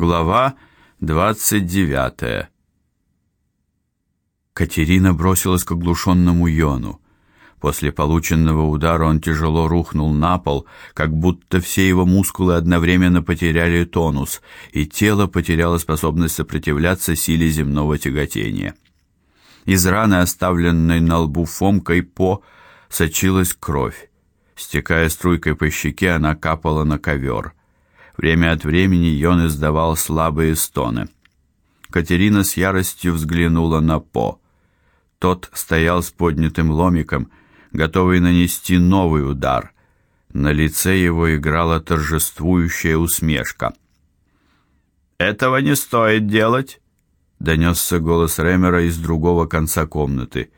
Глава двадцать девятая. Катерина бросилась к оглушенному Йону. После полученного удара он тяжело рухнул на пол, как будто все его мускулы одновременно потеряли тонус, и тело потеряло способность сопротивляться силе земного тяготения. Из раны, оставленной на лбу Фомкой по, сочилась кровь. Стекая струйкой по щеке, она капала на ковер. Время от времени Йон издавал слабые стоны. Катерина с яростью взглянула на По. Тот стоял с поднятым ломиком, готовый нанести новый удар. На лице его играла торжествующая усмешка. Этого не стоит делать, донесся голос Ремера из другого конца комнаты.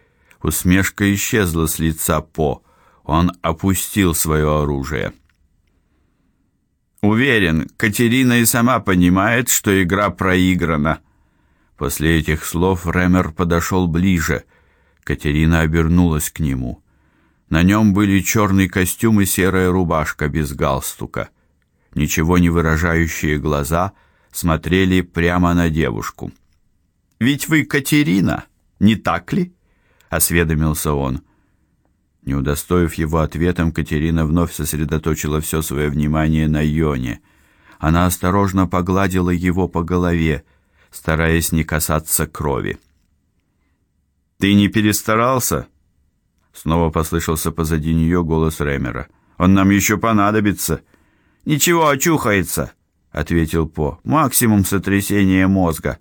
Усмешка исчезла с лица По. Он опустил свое оружие. Уверен, Катерина и сама понимает, что игра проиграна. После этих слов Ремер подошел ближе. Катерина обернулась к нему. На нем были черный костюм и серая рубашка без галстука. Ничего не выражающие глаза смотрели прямо на девушку. Ведь вы Катерина, не так ли? осведомился он. Не удостоив его ответом, Катерина вновь сосредоточила все свое внимание на Йоне. Она осторожно погладила его по голове, стараясь не касаться крови. Ты не перестарался? Снова послышался позади нее голос Ремера. Он нам еще понадобится. Ничего, очухается, ответил По. Максимум сотрясения мозга.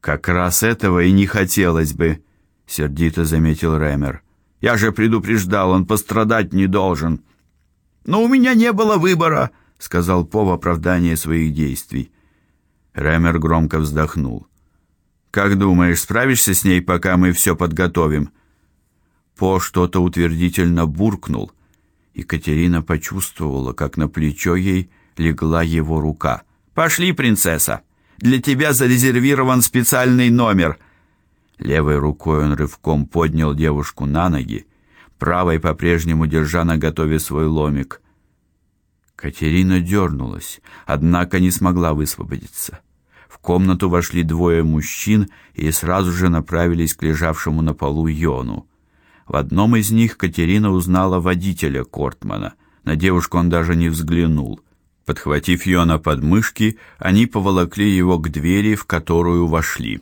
Как раз этого и не хотелось бы, сердито заметил Ремер. Я же предупреждал, он пострадать не должен. Но у меня не было выбора, сказал По в оправдание своих действий. Рэмер громко вздохнул. Как думаешь, справишься с ней, пока мы все подготовим? По что-то утвердительно буркнул, и Катерина почувствовала, как на плечо ей легла его рука. Пошли, принцесса. Для тебя зарезервирован специальный номер. Левой рукой он рывком поднял девушку на ноги, правой по-прежнему держа наготове свой ломик. Катерина дернулась, однако не смогла высвободиться. В комнату вошли двое мужчин и сразу же направились к лежавшему на полу Йону. В одном из них Катерина узнала водителя Кортмана. На девушку он даже не взглянул. Подхватив Йона под мышки, они поволокли его к двери, в которую вошли.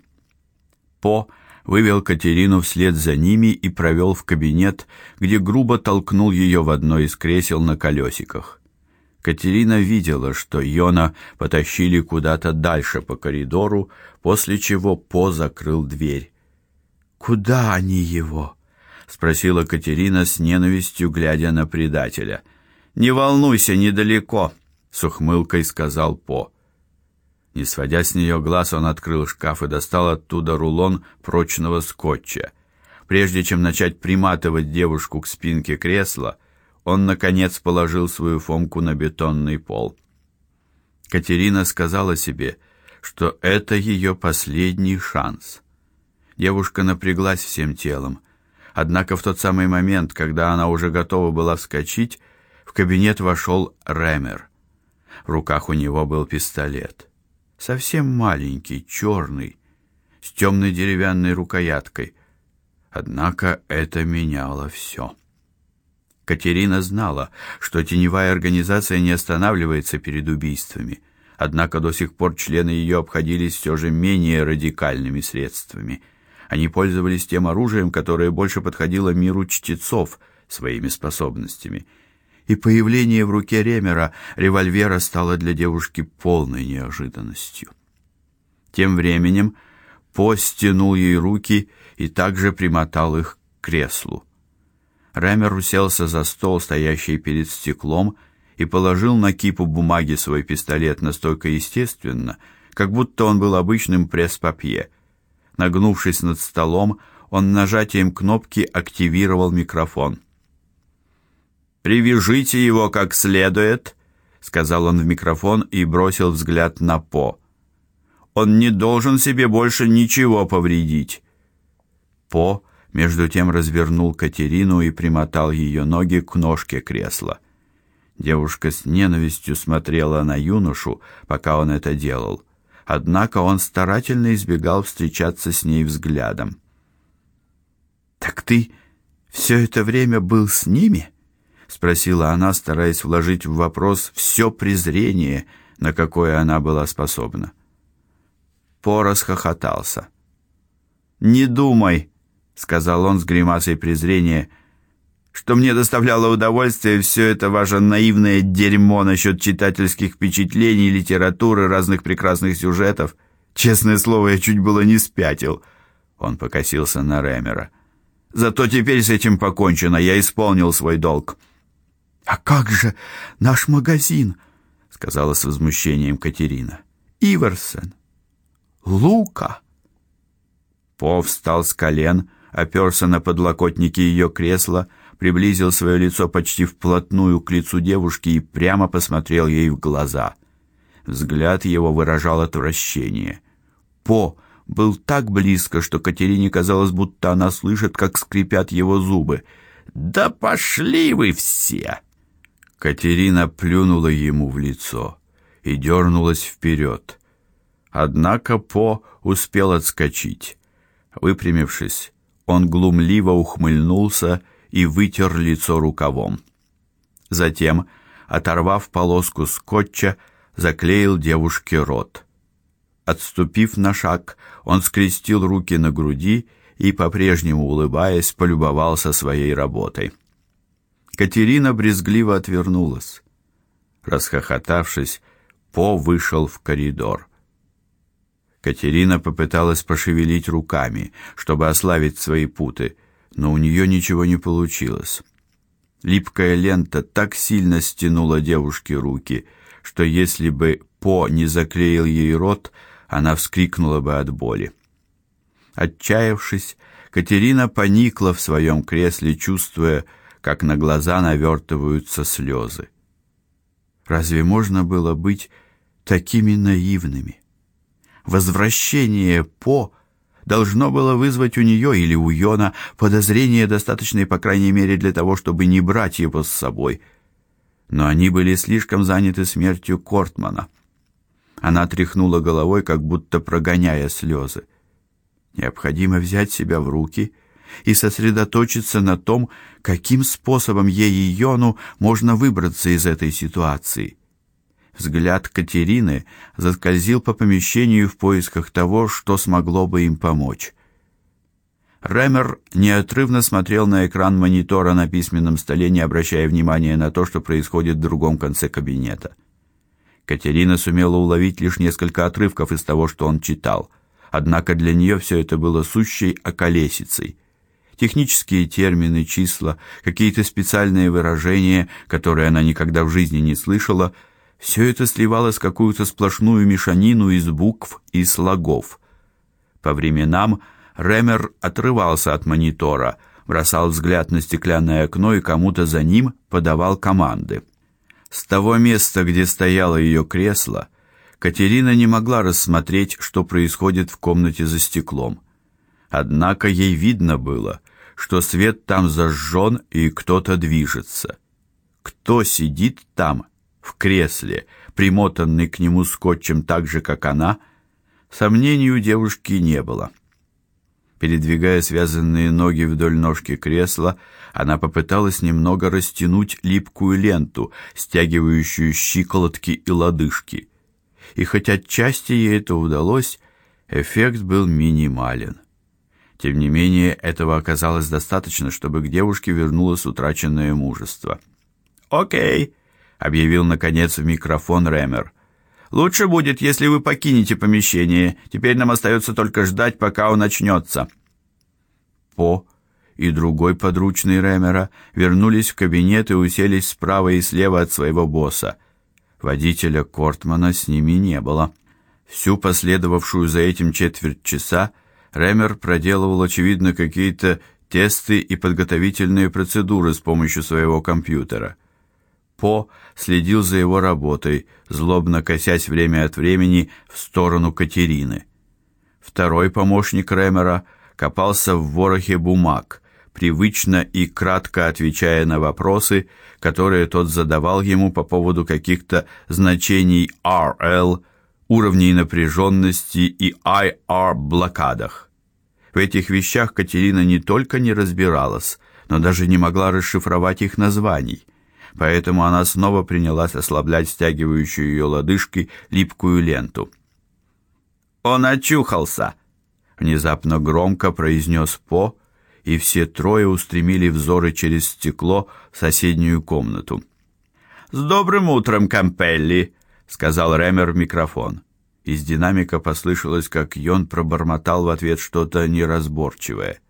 По вывел Катерину вслед за ними и провел в кабинет, где грубо толкнул ее в одно из кресел на колесиках. Катерина видела, что Йона потащили куда-то дальше по коридору, после чего По закрыл дверь. Куда они его? спросила Катерина с ненавистью глядя на предателя. Не волнуйся, недалеко, с ухмылкой сказал По. Не сводя с нее глаз, он открыл шкаф и достал оттуда рулон прочного скотча. Прежде чем начать приматывать девушку к спинке кресла, он наконец положил свою Фомку на бетонный пол. Катерина сказала себе, что это ее последний шанс. Девушка напряглась всем телом. Однако в тот самый момент, когда она уже готова была вскочить, в кабинет вошел Ремер. В руках у него был пистолет совсем маленький, черный, с темной деревянной рукояткой. Однако это меняло все. Катерина знала, что теневая организация не останавливается перед убийствами, однако до сих пор члены ее обходились все же менее радикальными средствами. Они пользовались тем оружием, которое больше подходило миру чтецов своими способностями – и появление в руке Ремера револьвера стало для девушки полной неожиданностью. Тем временем По стянул ей руки и также примотал их к креслу. Ремер уселся за стол, стоящий перед стеклом, и положил на кипу бумаги свой пистолет настолько естественно, как будто он был обычным пресс-папье. Нагнувшись над столом, он нажатием кнопки активировал микрофон. Привяжите его как следует, сказал он в микрофон и бросил взгляд на По. Он не должен себе больше ничего повредить. По между тем развернул Катерину и примотал ее ноги к ножке кресла. Девушка с ненавистью смотрела на юношу, пока он это делал. Однако он старательно избегал встречаться с ней взглядом. Так ты все это время был с ними? Спросила она, стараясь вложить в вопрос все презрение, на какое она была способна. Порос хохотался. "Не думай", сказал он с гримасой презрения что мне доставляло удовольствие все это ваше наивное дерьмо насчет читательских впечатлений, литературы, разных прекрасных сюжетов. Честное слово, я чуть было не спятил. Он покосился на Ремера. Зато теперь с этим покончено, я исполнил свой долг. А как же наш магазин? сказала с возмущением Катерина. Иверсон. Лука. Пов встал с колен, оперся на подлокотники ее кресла, приблизил свое лицо почти вплотную к лицу девушки и прямо посмотрел ей в глаза. Взгляд его выражал отвращение. По был так близко, что Катерине казалось, будто она слышит, как скрипят его зубы. Да пошли вы все. Катерина плюнула ему в лицо и дернулась вперед. Однако По успел отскочить. Выпрямившись, он глумливо ухмыльнулся и вытер лицо рукавом. Затем, оторвав полоску скотча, заклеил девушке рот. Отступив на шаг, он скрестил руки на груди и, по-прежнему улыбаясь, полюбовался своей работой. Катерина брезгливо отвернулась. Расхохотавшись, По вышел в коридор. Катерина попыталась пошевелить руками, чтобы ослабить свои путы, но у нее ничего не получилось. Липкая лента так сильно стянула девушке руки, что если бы По не заклеил ей рот, она вскрикнула бы от боли. Отчаявшись, Катерина поникла в своем кресле, чувствуя, как на глаза навертываются слезы. Разве можно было быть такими наивными? Возвращение По должно было вызвать у нее или у Йона подозрения, достаточные, по крайней мере, для того, чтобы не брать его с собой. Но они были слишком заняты смертью Кортмана. Она тряхнула головой, как будто прогоняя слезы. Необходимо взять себя в руки и сосредоточиться на том, каким способом ей и Йону можно выбраться из этой ситуации. Взгляд Катерины заскользил по помещению в поисках того, что смогло бы им помочь. Ремер неотрывно смотрел на экран монитора на письменном столе, не обращая внимания на то, что происходит в другом конце кабинета. Катерина сумела уловить лишь несколько отрывков из того, что он читал. Однако для нее все это было сущей околесицей. Технические термины, числа, какие-то специальные выражения, которые она никогда в жизни не слышала – все это сливалось в какую-то сплошную мешанину из букв и слогов. По временам Ремер отрывался от монитора, бросал взгляд на стеклянное окно и кому-то за ним подавал команды. С того места, где стояло ее кресло, Катерина не могла рассмотреть, что происходит в комнате за стеклом. Однако ей видно было, что свет там зажжен и кто-то движется. Кто сидит там, в кресле, примотанный к нему скотчем так же, как она, сомнений у девушки не было. Передвигая связанные ноги вдоль ножки кресла, она попыталась немного растянуть липкую ленту, стягивающую щиколотки и лодыжки. И хотя отчасти ей это удалось, эффект был минимален. Тем не менее, этого оказалось достаточно, чтобы к девушке вернулось утраченное мужество. "О'кей", объявил наконец в микрофон Рэмер. Лучше будет, если вы покинете помещение. Теперь нам остается только ждать, пока он начнется». По и другой подручный Рэмера вернулись в кабинет и уселись справа и слева от своего босса. Водителя Кортмана с ними не было. Всю последовавшую за этим четверть часа Рэмер проделывал очевидно какие-то тесты и подготовительные процедуры с помощью своего компьютера. По следил за его работой, злобно косясь время от времени в сторону Катерины. Второй помощник Ремера копался в ворохе бумаг, привычно и кратко отвечая на вопросы, которые тот задавал ему по поводу каких-то значений RL, уровней напряженности и IR блокадах. В этих вещах Катерина не только не разбиралась, но даже не могла расшифровать их названий. Поэтому она снова принялась ослаблять стягивающую ее лодыжки липкую ленту. Он очухался, внезапно громко произнес По, и все трое устремили взоры через стекло в соседнюю комнату. С добрым утром, Кампелли, сказал Ремер в микрофон. Из динамика послышалось, как Йон пробормотал в ответ что-то неразборчивое.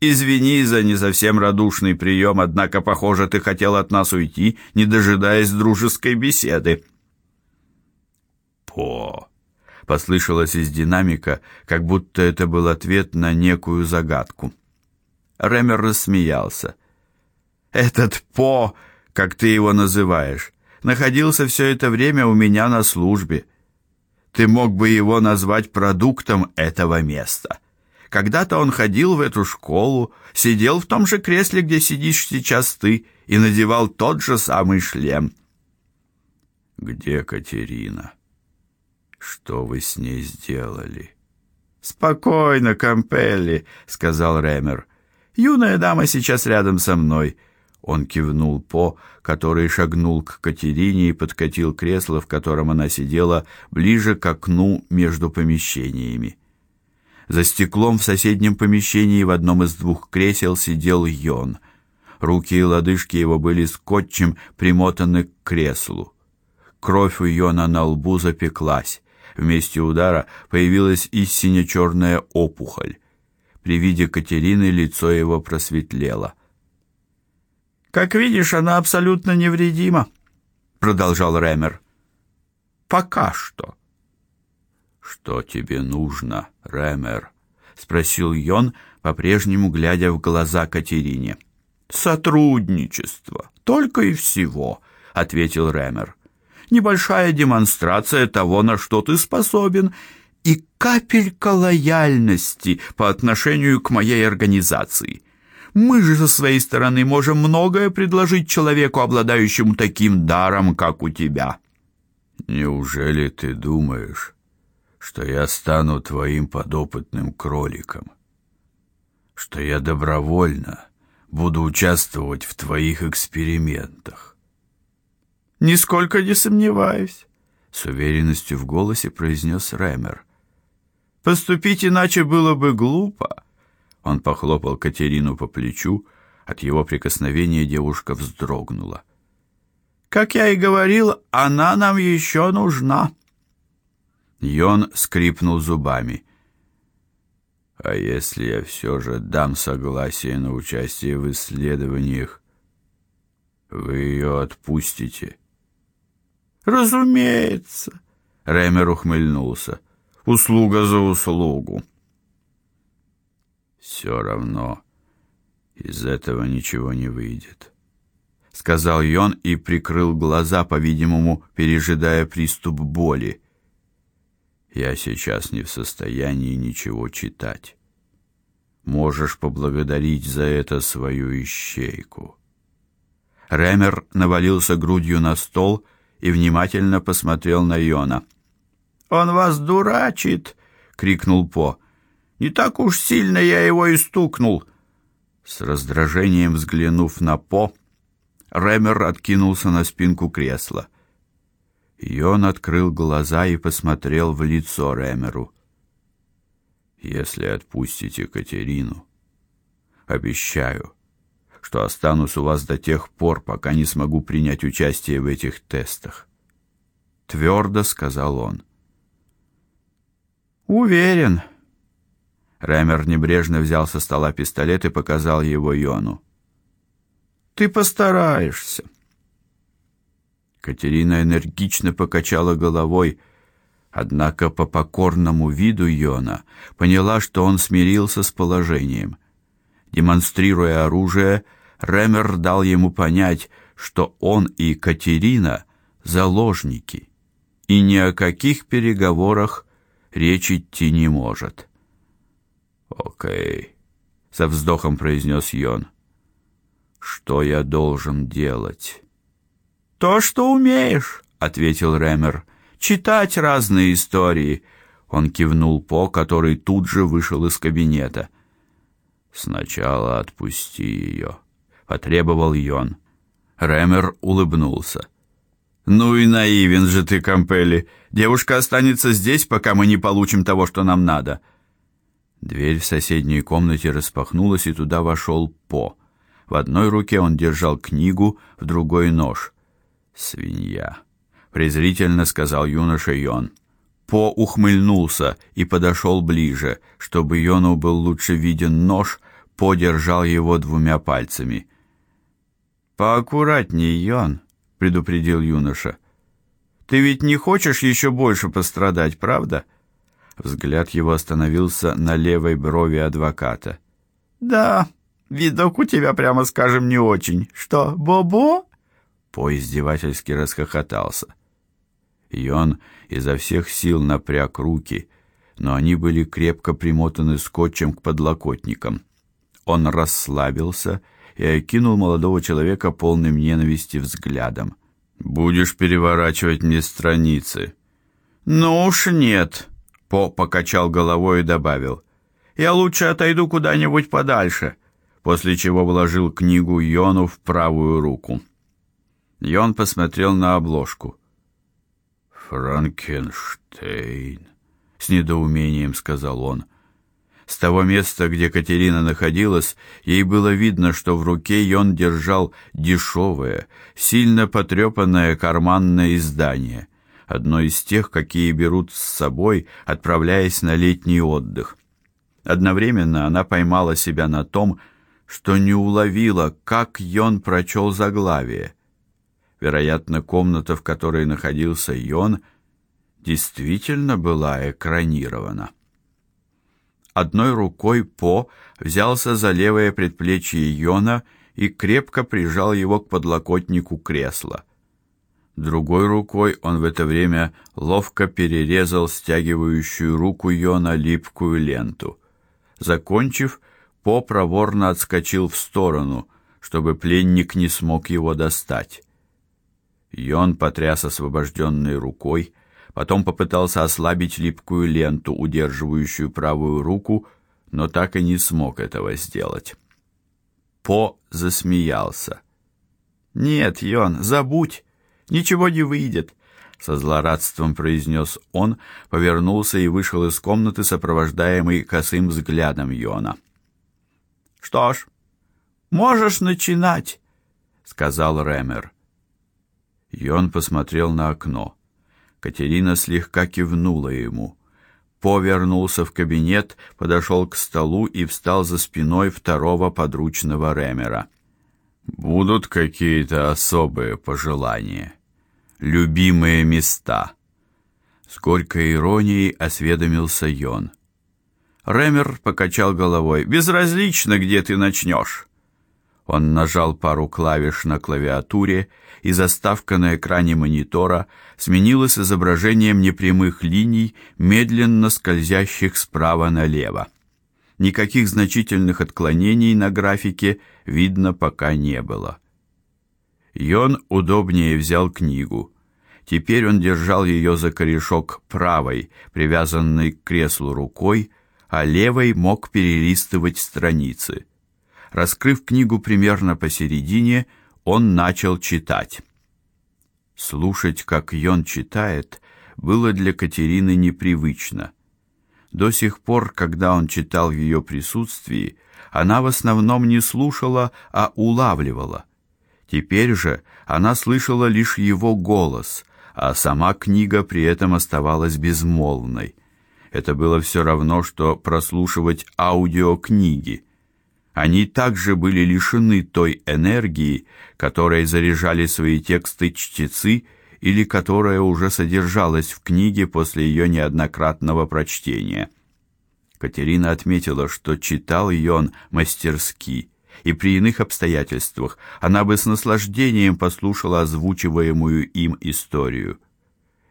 Извини за не совсем радушный прием, однако, похоже, ты хотел от нас уйти, не дожидаясь дружеской беседы. По послышалось из динамика, как будто это был ответ на некую загадку. Ремер рассмеялся. Этот По, как ты его называешь, находился все это время у меня на службе. Ты мог бы его назвать продуктом этого места. Когда-то он ходил в эту школу, сидел в том же кресле, где сидишь сейчас ты, и надевал тот же самый шлем. Где Катерина? Что вы с ней сделали? Спокойно, Кампелли, сказал Ремер. Юная дама сейчас рядом со мной. Он кивнул по, который шагнул к Катерине и подкатил кресло, в котором она сидела, ближе к окну между помещениями. За стеклом в соседнем помещении в одном из двух кресел сидел Йон. Руки и лодыжки его были скотчем примотаны к креслу. Кровь у Йона на лбу запеклась. В месте удара появилась и сине-черная опухоль. При виде Катерины лицо его просветлело. Как видишь, она абсолютно невредима, продолжал Ремер. Пока что. Что тебе нужно, Ремер? спросил Йон, по-прежнему глядя в глаза Катерине. Сотрудничество, только и всего, ответил Ремер. Небольшая демонстрация того, на что ты способен, и капелька лояльности по отношению к моей организации. Мы же со своей стороны можем многое предложить человеку, обладающему таким даром, как у тебя. Неужели ты думаешь, что я стану твоим подопытным кроликом? Что я добровольно буду участвовать в твоих экспериментах? Нисколько не сомневаюсь, с уверенностью в голосе произнес Рэмер. Поступить иначе было бы глупо. Он похлопал Катерину по плечу, от его прикосновения девушка вздрогнула. Как я и говорил, она нам еще нужна. Йон скрипнул зубами. А если я все же дам согласие на участие в исследованиях, вы ее отпустите? Разумеется, Рэмер ухмыльнулся. Услуга за услугу. Все равно из этого ничего не выйдет, сказал Йон и прикрыл глаза, по-видимому, пережидая приступ боли. Я сейчас не в состоянии ничего читать. Можешь поблагодарить за это свою ищейку. Ремер навалился грудью на стол и внимательно посмотрел на Йона. Он вас дурачит, крикнул По. Не так уж сильно я его и стукнул. С раздражением взглянув на По, Ремер откинулся на спинку кресла. И он открыл глаза и посмотрел в лицо Ремеру. Если отпустите Катерину, обещаю, что останусь у вас до тех пор, пока не смогу принять участие в этих тестах, твердо сказал он. Уверен, Рэмер небрежно взял со стола пистолет и показал его Йону. Ты постараешься. Катерина энергично покачала головой, однако по покорному виду Йона поняла, что он смирился с положением. Демонстрируя оружие, Рэмер дал ему понять, что он и Катерина заложники, и ни о каких переговорах речь идти не может. О'кей, со вздохом произнес Йон. Что я должен делать? То, что умеешь, ответил Рэмер. Читать разные истории. Он кивнул По, который тут же вышел из кабинета. Сначала отпусти ее», — потребовал Йон. Рэмер улыбнулся. Ну и наивен же ты, Кампели. Девушка останется здесь, пока мы не получим того, что нам надо. Дверь в соседней комнате распахнулась, и туда вошел По. В одной руке он держал книгу, в другой нож. Свинья, презрительно сказал юноша Йон. По ухмыльнулся и подошел ближе, чтобы Йону был лучше виден нож, По держал его двумя пальцами. Поаккуратней, Йон, предупредил юноша. Ты ведь не хочешь еще больше пострадать, правда? Взгляд его остановился на левой брови адвоката. Да, видок у тебя, прямо скажем, не очень. Что, Бобо? По издевательски расхохотался. И он изо всех сил напряг руки, но они были крепко примотаны скотчем к подлокотникам. Он расслабился и окинул молодого человека полным ненависти взглядом. Будешь переворачивать мне страницы? Ну уж нет, По покачал головой и добавил: Я лучше отойду куда-нибудь подальше, после чего вложил книгу Йону в правую руку. Йон посмотрел на обложку. Франкенштейн, с недоумением сказал он. С того места, где Катерина находилась, ей было видно, что в руке Йон держал дешевое, сильно потрепанное карманное издание, одно из тех, какие берут с собой, отправляясь на летний отдых. Одновременно она поймала себя на том, что не уловила, как Йон прочел заглавие. Вероятно, комната, в которой находился Йон, действительно была экранирована. Одной рукой По взялся за левое предплечье Йона и крепко прижал его к подлокотнику кресла. Другой рукой он в это время ловко перерезал стягивающую руку Йона липкую ленту. Закончив, По проворно отскочил в сторону, чтобы пленник не смог его достать. Йон потряс освобожденной рукой, Потом попытался ослабить липкую ленту, удерживающую правую руку, но так и не смог этого сделать. По засмеялся. Нет, Йон, забудь. Ничего не выйдет, со злорадством произнес он, повернулся и вышел из комнаты, сопровождаемый косым взглядом Йона. Что ж, можешь начинать, сказал Рэмер. Йон посмотрел на окно. Катерина слегка кивнула ему. Повернулся в кабинет, подошел к столу и встал за спиной второго подручного Ремера. Будут какие-то особые пожелания, любимые места. С горькой иронией осведомился Йон. Ремер покачал головой. Безразлично, где ты начнешь. Он нажал пару клавиш на клавиатуре, и заставка на экране монитора сменилась изображением непрямых линий, медленно скользящих справа налево. Никаких значительных отклонений на графике видно пока не было. Йон удобнее взял книгу. Теперь он держал ее за корешок правой, привязанной к креслу рукой, а левой мог перелистывать страницы. Раскрыв книгу примерно посередине, он начал читать. Слушать, как Йон читает, было для Катерины непривычно. До сих пор, когда он читал в ее присутствии, она в основном не слушала, а улавливала. Теперь же она слышала лишь его голос, а сама книга при этом оставалась безмолвной. Это было все равно что прослушивать аудиокниги. Они также были лишены той энергии, которой заряжали свои тексты чтецы или которая уже содержалась в книге после ее неоднократного прочтения. Катерина отметила, что читал ее он мастерски, и при иных обстоятельствах она бы с наслаждением послушала озвучиваемую им историю.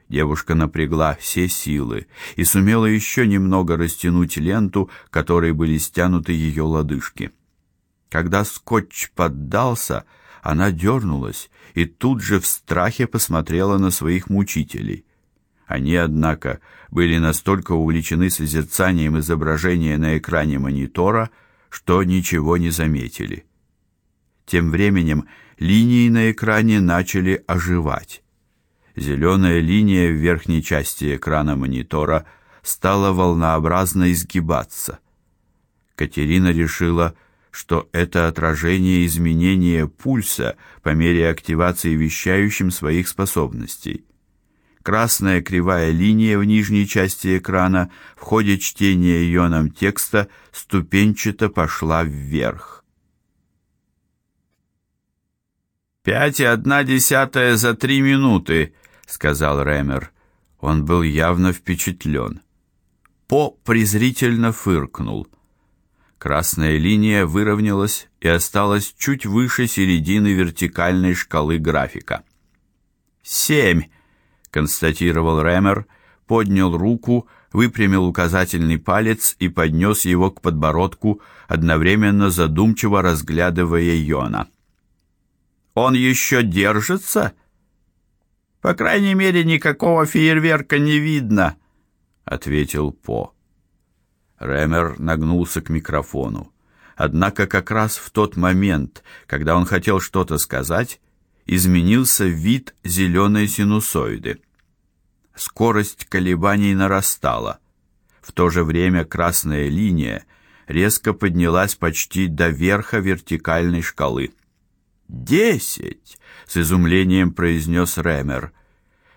Девушка напрягла все силы и сумела еще немного растянуть ленту, которой были стянуты ее лодыжки. Когда скотч поддался, она дернулась и тут же в страхе посмотрела на своих мучителей. Они, однако, были настолько увлечены созерцанием изображения на экране монитора, что ничего не заметили. Тем временем линии на экране начали оживать. Зеленая линия в верхней части экрана монитора стала волнообразно изгибаться. Катерина решила, что это отражение изменения пульса по мере активации вещающим своих способностей. Красная кривая линия в нижней части экрана в ходе чтения ионом текста ступенчато пошла вверх. «Пять и одна десятая за три минуты», — сказал Рэмер. Он был явно впечатлен. По презрительно фыркнул. Красная линия выровнялась и осталась чуть выше середины вертикальной шкалы графика. «Семь», — констатировал Рэмер, поднял руку, выпрямил указательный палец и поднес его к подбородку, одновременно задумчиво разглядывая Йона. Он еще держится? По крайней мере, никакого фейерверка не видно, ответил По. Ремер нагнулся к микрофону. Однако как раз в тот момент, когда он хотел что-то сказать, изменился вид зеленой синусоиды. Скорость колебаний нарастала. В то же время красная линия резко поднялась почти до верха вертикальной шкалы. «Десять!» — с изумлением произнес Рэмер.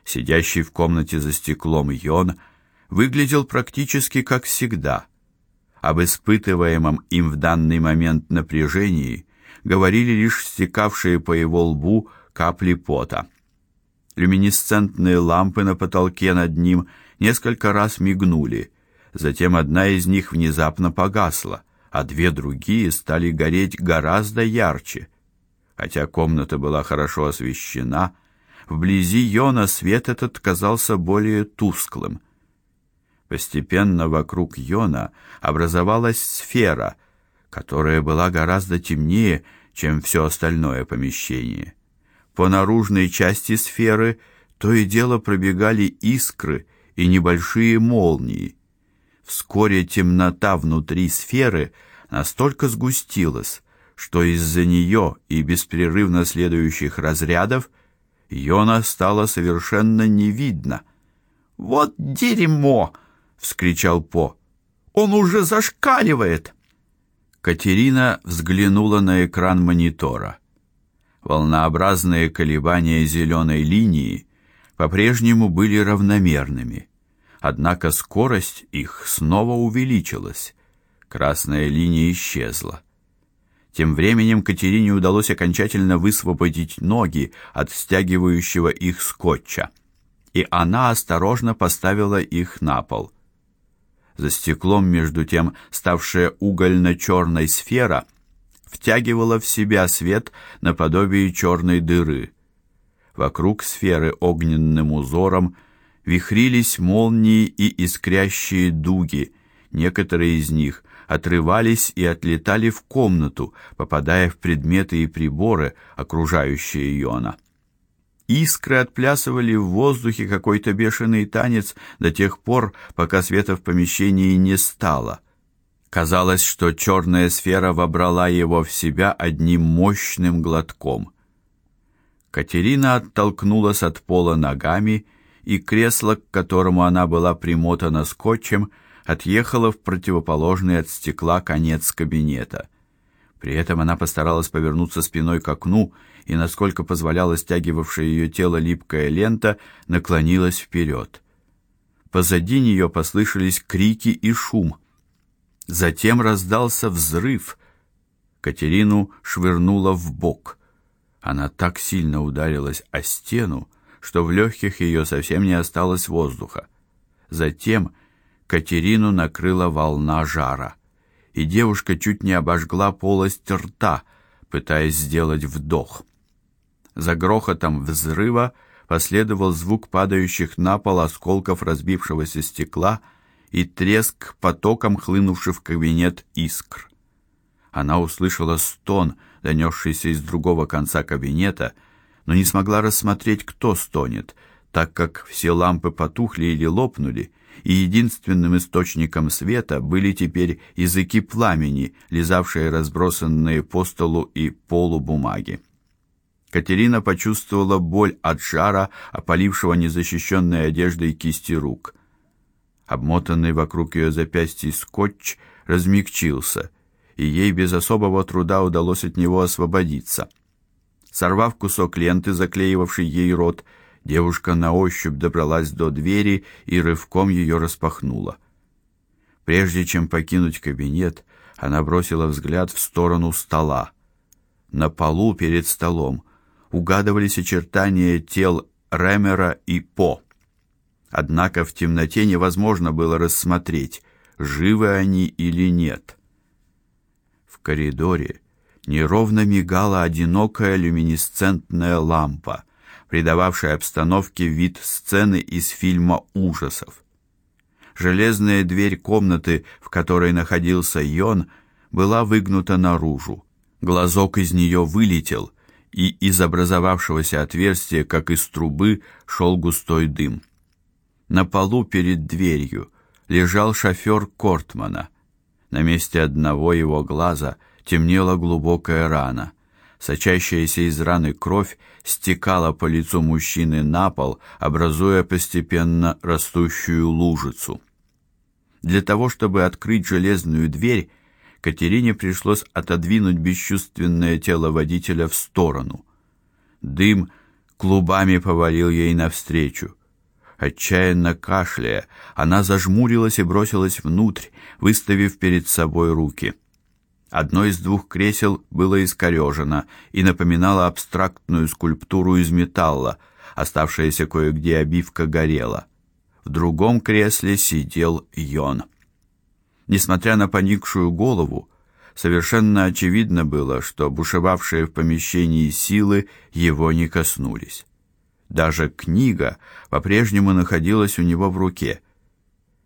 Сидящий в комнате за стеклом Йон выглядел практически как всегда. Об испытываемом им в данный момент напряжении говорили лишь стекавшие по его лбу капли пота. Люминесцентные лампы на потолке над ним несколько раз мигнули. Затем одна из них внезапно погасла, а две другие стали гореть гораздо ярче. Хотя комната была хорошо освещена, вблизи Йона свет этот казался более тусклым. Постепенно вокруг Йона образовалась сфера, которая была гораздо темнее, чем все остальное помещение. По наружной части сферы то и дело пробегали искры и небольшие молнии. Вскоре темнота внутри сферы настолько сгустилась, что из-за нее и беспрерывно следующих разрядов Йона стало совершенно не видно. «Вот дерьмо!» — вскричал По. «Он уже зашкаливает!» Катерина взглянула на экран монитора. Волнообразные колебания зеленой линии по-прежнему были равномерными, однако скорость их снова увеличилась. Красная линия исчезла. Тем временем Катерине удалось окончательно высвободить ноги от стягивающего их скотча, и она осторожно поставила их на пол. За стеклом между тем ставшая угольно черной сфера втягивала в себя свет наподобие черной дыры. Вокруг сферы огненным узором вихрились молнии и искрящие дуги. Некоторые из них отрывались и отлетали в комнату, попадая в предметы и приборы, окружающие Йона. Искры отплясывали в воздухе какой-то бешеный танец до тех пор, пока света в помещении не стало. Казалось, что черная сфера вобрала его в себя одним мощным глотком. Катерина оттолкнулась от пола ногами, и кресло, к которому она была примотана скотчем, отъехала в противоположный от стекла конец кабинета. При этом она постаралась повернуться спиной к окну и, насколько позволяла стягивавшая ее тело липкая лента, наклонилась вперед. Позади нее послышались крики и шум. Затем раздался взрыв. Катерину швырнуло в бок. Она так сильно ударилась о стену, что в легких ее совсем не осталось воздуха. Затем Катерину накрыла волна жара, и девушка чуть не обожгла полость рта, пытаясь сделать вдох. За грохотом взрыва последовал звук падающих на пол осколков разбившегося стекла и треск потоком хлынувших в кабинет искр. Она услышала стон, донесшийся из другого конца кабинета, но не смогла рассмотреть, кто стонет, так как все лампы потухли или лопнули, и единственным источником света были теперь языки пламени, лизавшие разбросанные по столу и полу бумаги. Катерина почувствовала боль от жара, опалившего незащищенные одежды и кисти рук. Обмотанный вокруг ее запястья скотч размягчился, и ей без особого труда удалось от него освободиться. Сорвав кусок ленты, заклеивавший ей рот, девушка на ощупь добралась до двери и рывком ее распахнула. Прежде чем покинуть кабинет, она бросила взгляд в сторону стола. На полу перед столом угадывались очертания тел Ремера и По. Однако в темноте невозможно было рассмотреть, живы они или нет. В коридоре неровно мигала одинокая люминесцентная лампа, придававшая обстановке вид сцены из фильма ужасов. Железная дверь комнаты, в которой находился Йон, была выгнута наружу. Глазок из нее вылетел, и из образовавшегося отверстия, как из трубы, шел густой дым. На полу перед дверью лежал шофер Кортмана. На месте одного его глаза темнела глубокая рана. Сочащаяся из раны кровь стекала по лицу мужчины на пол, образуя постепенно растущую лужицу. Для того, чтобы открыть железную дверь, Катерине пришлось отодвинуть бесчувственное тело водителя в сторону. Дым клубами повалил ей навстречу. Отчаянно кашляя, она зажмурилась и бросилась внутрь, выставив перед собой руки. Одно из двух кресел было искорежено и напоминало абстрактную скульптуру из металла, оставшаяся кое-где обивка горела. В другом кресле сидел Йон. Несмотря на поникшую голову, совершенно очевидно было, что бушевавшие в помещении силы его не коснулись. Даже книга по-прежнему находилась у него в руке.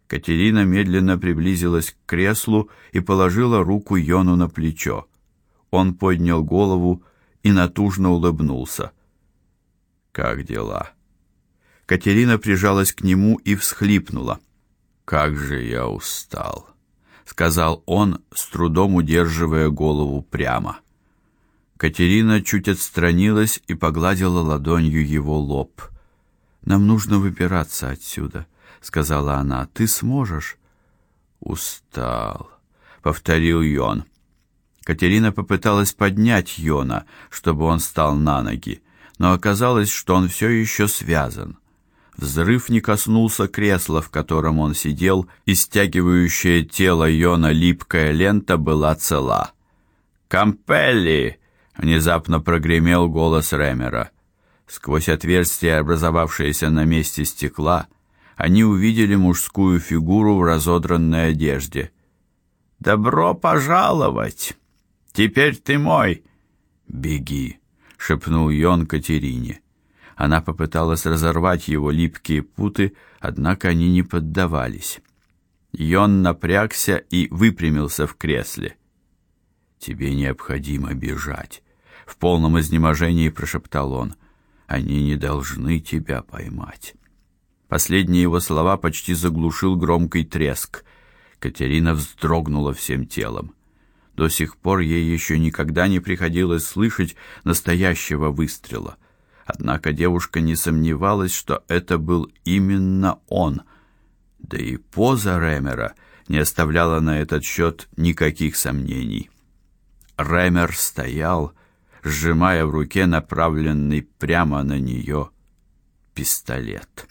Катерина медленно приблизилась к креслу и положила руку Йону на плечо. Он поднял голову и натужно улыбнулся. Как дела? Катерина прижалась к нему и всхлипнула. Как же я устал сказал он, с трудом удерживая голову прямо. Катерина чуть отстранилась и погладила ладонью его лоб. Нам нужно выбираться отсюда, сказала она. Ты сможешь? Устал, повторил Йон. Катерина попыталась поднять Йона, чтобы он встал на ноги, но оказалось, что он все еще связан. Взрыв не коснулся кресла, в котором он сидел, и стягивающее тело Йона липкая лента была цела. «Кампелли!» — внезапно прогремел голос Ремера. Сквозь отверстие, образовавшееся на месте стекла, они увидели мужскую фигуру в разодранной одежде. «Добро пожаловать! Теперь ты мой!» «Беги!» — шепнул Йон Катерине. Она попыталась разорвать его липкие путы, однако они не поддавались. Йон напрягся и выпрямился в кресле. Тебе необходимо бежать, в полном изнеможении прошептал он. Они не должны тебя поймать. Последние его слова почти заглушил громкий треск. Катерина вздрогнула всем телом. До сих пор ей еще никогда не приходилось слышать настоящего выстрела. Однако девушка не сомневалась, что это был именно он. Да и поза Ремера не оставляла на этот счет никаких сомнений. Ремер стоял, сжимая в руке направленный прямо на нее пистолет.